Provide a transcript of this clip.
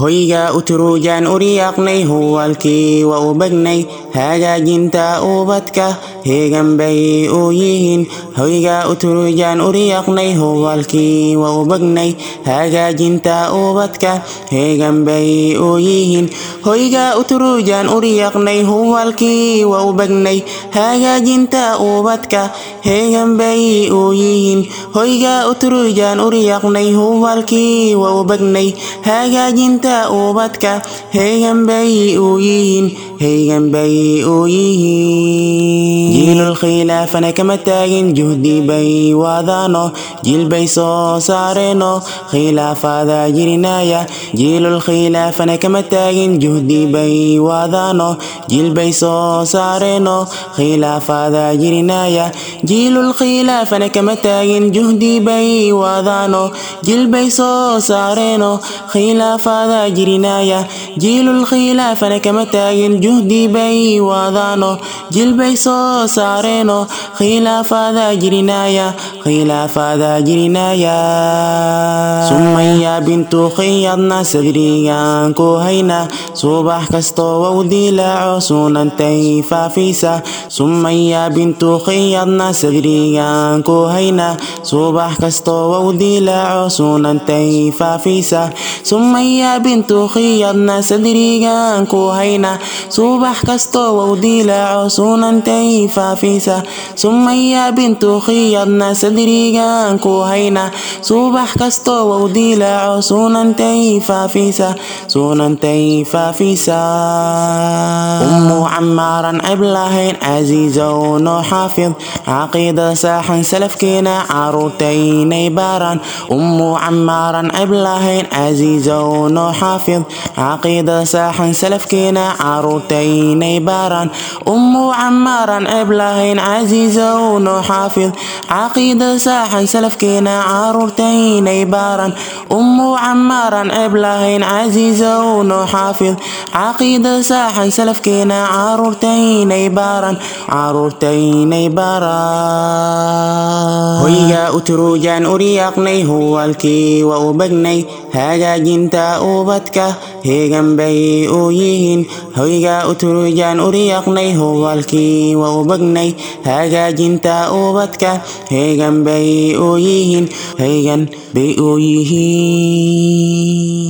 hoyga uturujaan uryaaqnay huwalkii waa u bagnay. Hagaajinta ubadka heegan bay u yihiin hoyga uturujaan uryaaqnay huwalkii waa u hagaajinta ubadka heegan u yihiin hoyga uturujaan uryaaqnay huwalkii waa u hagaajinta ubadka heegan u yihiin hoyga uturujaan uryaaqnay huwalkii waa u hagaajinta ubadka heegan bay u yihiin heegan bay u yihiin. Jiilul khilaafana kama taagin juhdi bay wadaano jiil bay soo saareeno khilaafada jirinaya jiilul khilaafana kama taagin juhdi bay wadaano jiil bay soo saareeno khilaafada jirinaya jiilul khilaafana kama taagin juhdi bay wadaano jiil bay soo saareeno khilaafada muhaajiriinaaya jirinaya jiilul khilaafana kama taagin juhdi bay wadaano. Jil bay soo saareeno khilaafada jirinaya khilaafada jirinaya sumaya bintu khiyadna sadrigan ku hayna. Subax kastoo wau dilaaco sunantay faafisa sumaya bintu khiyadna sadrigan ku hayna. Subax kastoo wau dilaaco sunantay faafisa sumaya bintu khiyadna sadrigan ku hayna subax kastoo wau dilaaco sunantay faafisa sumaya bintu khiyadna sadrigan ku hayna subax kastoo wau dilaaco sunantay faafisa sunantay faafisa ummu camaaran cib lahayn casiizow noo xaafid caqiidada saaxan salafkeena caruurtaynay baaraan ummu camaaran cib lahayn casiizow noo xaafid caqiidada saaxan salafkeena caruurtaynay baaraan ummu camaaran cib lahayn casiizow noo xaafid caqiidada saaxan salafkeena caruurtaynay baaraan ummu camaaran cib lahayn casiizow noo xaafid caqiidada saaxan salafkeena caruurtaynay baaraan caruurtaynay baaraan hoyga uturujaan uryaaqnay huwalkii waa u bagnay hagaajinta ubadka heegan bay u yihiin hoyga uturujaan uryaaqnay huwalkii waa u bagnay hagaajinta ubadka heegan bay u yihiin heegan bay u yihiin